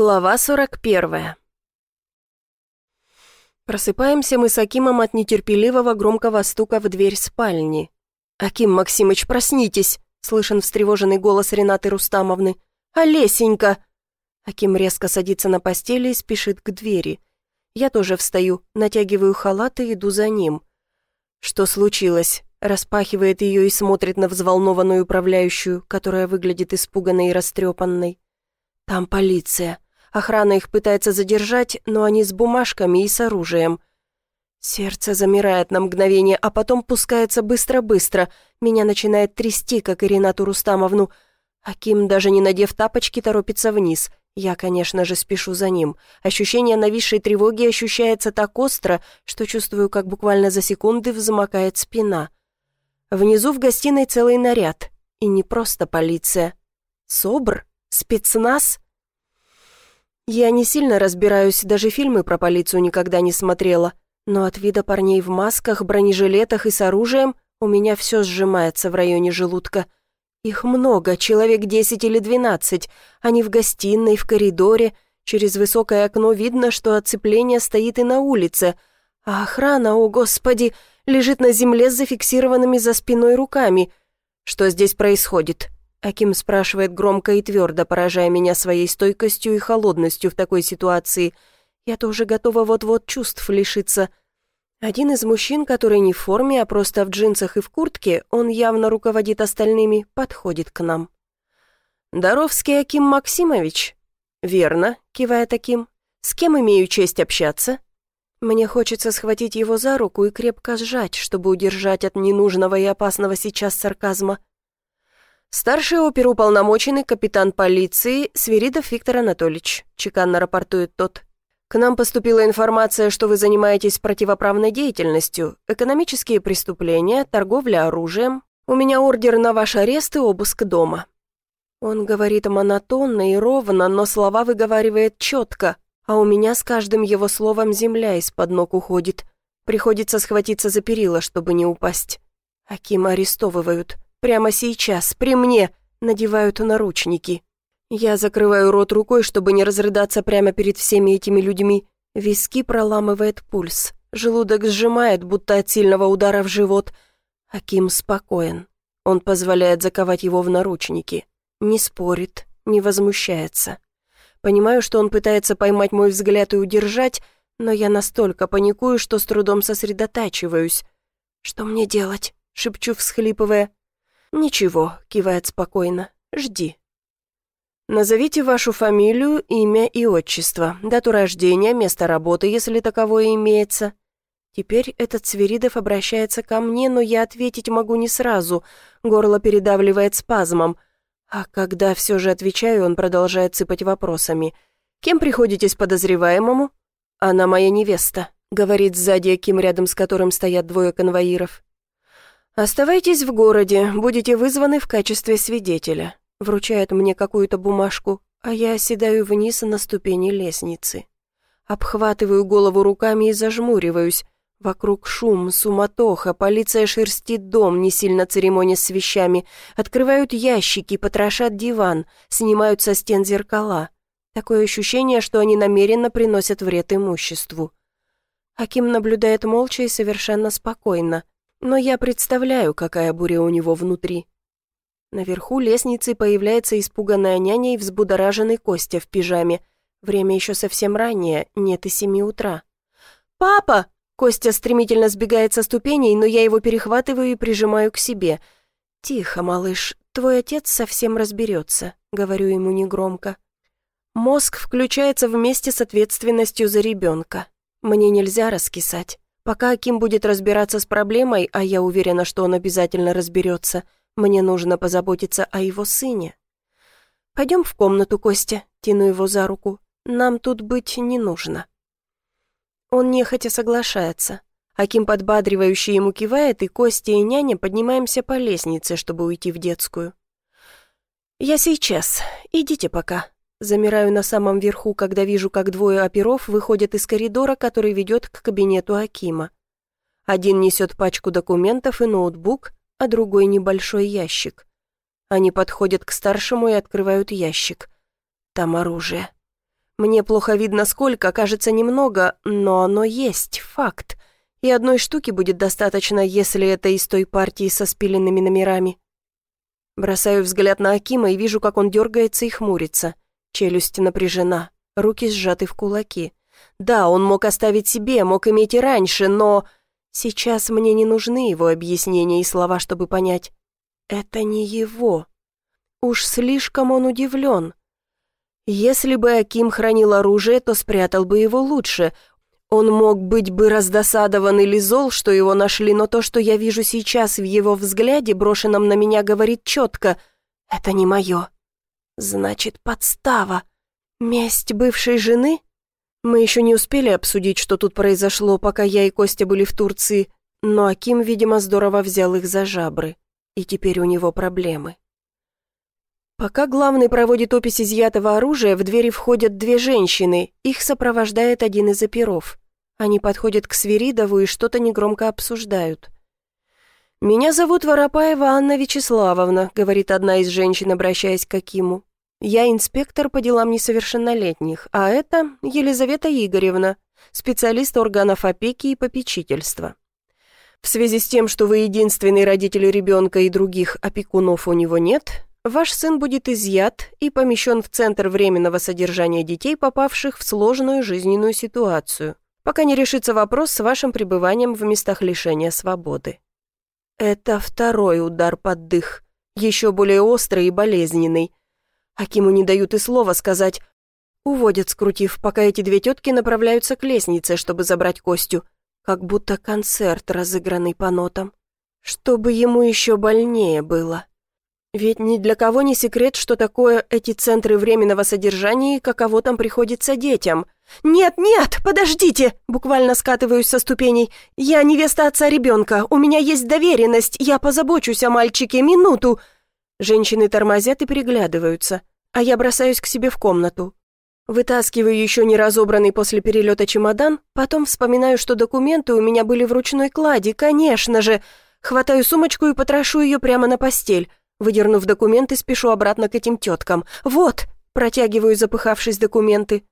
Глава 41. Просыпаемся мы с Акимом от нетерпеливого громкого стука в дверь спальни. «Аким Максимыч, проснитесь!» — слышен встревоженный голос Ренаты Рустамовны. «Олесенька!» Аким резко садится на постели и спешит к двери. Я тоже встаю, натягиваю халат и иду за ним. «Что случилось?» Распахивает ее и смотрит на взволнованную управляющую, которая выглядит испуганной и растрепанной. Там полиция. Охрана их пытается задержать, но они с бумажками и с оружием. Сердце замирает на мгновение, а потом пускается быстро-быстро. Меня начинает трясти, как и Ренату Рустамовну. Аким, даже не надев тапочки, торопится вниз. Я, конечно же, спешу за ним. Ощущение нависшей тревоги ощущается так остро, что чувствую, как буквально за секунды взмокает спина. Внизу в гостиной целый наряд. И не просто полиция. СОБР? Спецназ? Я не сильно разбираюсь, даже фильмы про полицию никогда не смотрела, но от вида парней в масках, бронежилетах и с оружием у меня все сжимается в районе желудка. Их много, человек десять или двенадцать. Они в гостиной, в коридоре. Через высокое окно видно, что оцепление стоит и на улице. А охрана, о господи, лежит на земле с зафиксированными за спиной руками. Что здесь происходит? Аким спрашивает громко и твердо, поражая меня своей стойкостью и холодностью в такой ситуации. Я тоже готова вот-вот чувств лишиться. Один из мужчин, который не в форме, а просто в джинсах и в куртке, он явно руководит остальными, подходит к нам. «Доровский Аким Максимович?» «Верно», — кивает Аким. «С кем имею честь общаться?» Мне хочется схватить его за руку и крепко сжать, чтобы удержать от ненужного и опасного сейчас сарказма. «Старший оперуполномоченный капитан полиции Свиридов Виктор Анатольевич», чеканно рапортует тот. «К нам поступила информация, что вы занимаетесь противоправной деятельностью, экономические преступления, торговля оружием. У меня ордер на ваш арест и обыск дома». Он говорит монотонно и ровно, но слова выговаривает четко, а у меня с каждым его словом земля из-под ног уходит. Приходится схватиться за перила, чтобы не упасть. Акима арестовывают. Прямо сейчас, при мне, надевают наручники. Я закрываю рот рукой, чтобы не разрыдаться прямо перед всеми этими людьми. Виски проламывает пульс. Желудок сжимает, будто от сильного удара в живот. Аким спокоен. Он позволяет заковать его в наручники. Не спорит, не возмущается. Понимаю, что он пытается поймать мой взгляд и удержать, но я настолько паникую, что с трудом сосредотачиваюсь. «Что мне делать?» — шепчу, всхлипывая. «Ничего», — кивает спокойно, — «жди». «Назовите вашу фамилию, имя и отчество, дату рождения, место работы, если таковое имеется». Теперь этот Свиридов обращается ко мне, но я ответить могу не сразу, горло передавливает спазмом. А когда все же отвечаю, он продолжает сыпать вопросами. «Кем приходитесь подозреваемому?» «Она моя невеста», — говорит сзади Аким, рядом с которым стоят двое конвоиров. «Оставайтесь в городе, будете вызваны в качестве свидетеля», вручает мне какую-то бумажку, а я оседаю вниз на ступени лестницы. Обхватываю голову руками и зажмуриваюсь. Вокруг шум, суматоха, полиция шерстит дом, не сильно церемонясь с вещами, открывают ящики, потрошат диван, снимают со стен зеркала. Такое ощущение, что они намеренно приносят вред имуществу. Аким наблюдает молча и совершенно спокойно, но я представляю, какая буря у него внутри. Наверху лестницы появляется испуганная няня и взбудораженный Костя в пижаме. Время еще совсем раннее, нет и семи утра. «Папа!» Костя стремительно сбегает со ступеней, но я его перехватываю и прижимаю к себе. «Тихо, малыш, твой отец совсем разберется», — говорю ему негромко. Мозг включается вместе с ответственностью за ребенка. Мне нельзя раскисать. Пока Аким будет разбираться с проблемой, а я уверена, что он обязательно разберется, мне нужно позаботиться о его сыне. «Пойдем в комнату, Костя», — тяну его за руку. «Нам тут быть не нужно». Он нехотя соглашается. Аким подбадривающий ему кивает, и Костя и няня поднимаемся по лестнице, чтобы уйти в детскую. «Я сейчас. Идите пока», Замираю на самом верху, когда вижу, как двое оперов выходят из коридора, который ведет к кабинету Акима. Один несет пачку документов и ноутбук, а другой небольшой ящик. Они подходят к старшему и открывают ящик. Там оружие. Мне плохо видно сколько, кажется немного, но оно есть, факт. И одной штуки будет достаточно, если это из той партии со спиленными номерами. Бросаю взгляд на Акима и вижу, как он дергается и хмурится. Челюсть напряжена, руки сжаты в кулаки. Да, он мог оставить себе, мог иметь и раньше, но... Сейчас мне не нужны его объяснения и слова, чтобы понять. Это не его. Уж слишком он удивлен. Если бы Аким хранил оружие, то спрятал бы его лучше. Он мог быть бы раздосадован или зол, что его нашли, но то, что я вижу сейчас в его взгляде, брошенном на меня, говорит четко «Это не мое». Значит, подстава. Месть бывшей жены? Мы еще не успели обсудить, что тут произошло, пока я и Костя были в Турции, но Аким, видимо, здорово взял их за жабры, и теперь у него проблемы. Пока главный проводит опись изъятого оружия, в двери входят две женщины, их сопровождает один из оперов. Они подходят к Свиридову и что-то негромко обсуждают. «Меня зовут Воропаева Анна Вячеславовна», — говорит одна из женщин, обращаясь к Акиму. «Я инспектор по делам несовершеннолетних, а это Елизавета Игоревна, специалист органов опеки и попечительства. В связи с тем, что вы единственный родитель ребенка и других опекунов у него нет, Ваш сын будет изъят и помещен в Центр временного содержания детей, попавших в сложную жизненную ситуацию, пока не решится вопрос с вашим пребыванием в местах лишения свободы. Это второй удар под дых, еще более острый и болезненный. Акиму не дают и слова сказать. Уводят, скрутив, пока эти две тетки направляются к лестнице, чтобы забрать Костю, как будто концерт, разыгранный по нотам. Чтобы ему еще больнее было. Ведь ни для кого не секрет, что такое эти центры временного содержания и каково там приходится детям. «Нет, нет, подождите!» Буквально скатываюсь со ступеней. «Я невеста отца ребенка, у меня есть доверенность, я позабочусь о мальчике, минуту!» Женщины тормозят и переглядываются, а я бросаюсь к себе в комнату. Вытаскиваю еще не разобранный после перелета чемодан, потом вспоминаю, что документы у меня были в ручной кладе, конечно же. Хватаю сумочку и потрошу ее прямо на постель. Выдернув документы, спешу обратно к этим теткам. «Вот!» – протягиваю запыхавшись документы.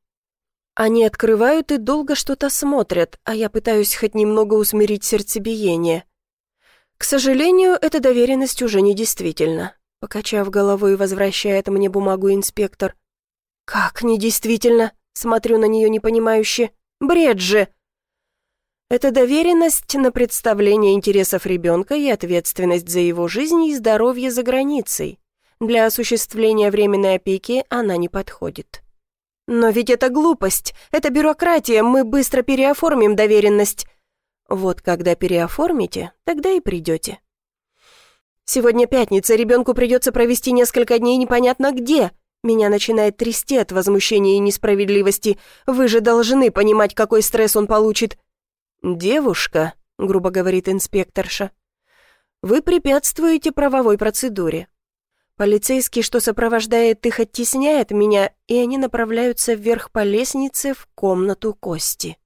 Они открывают и долго что-то смотрят, а я пытаюсь хоть немного усмирить сердцебиение. К сожалению, эта доверенность уже не действительна. Покачав головой, возвращает мне бумагу инспектор. «Как недействительно?» – смотрю на нее непонимающе. «Бред же!» Это доверенность на представление интересов ребенка и ответственность за его жизнь и здоровье за границей. Для осуществления временной опеки она не подходит. Но ведь это глупость, это бюрократия, мы быстро переоформим доверенность. Вот когда переоформите, тогда и придете. Сегодня пятница, ребенку придется провести несколько дней непонятно где. Меня начинает трясти от возмущения и несправедливости. Вы же должны понимать, какой стресс он получит. «Девушка», — грубо говорит инспекторша, — «вы препятствуете правовой процедуре. Полицейский, что сопровождает их, оттесняет меня, и они направляются вверх по лестнице в комнату Кости».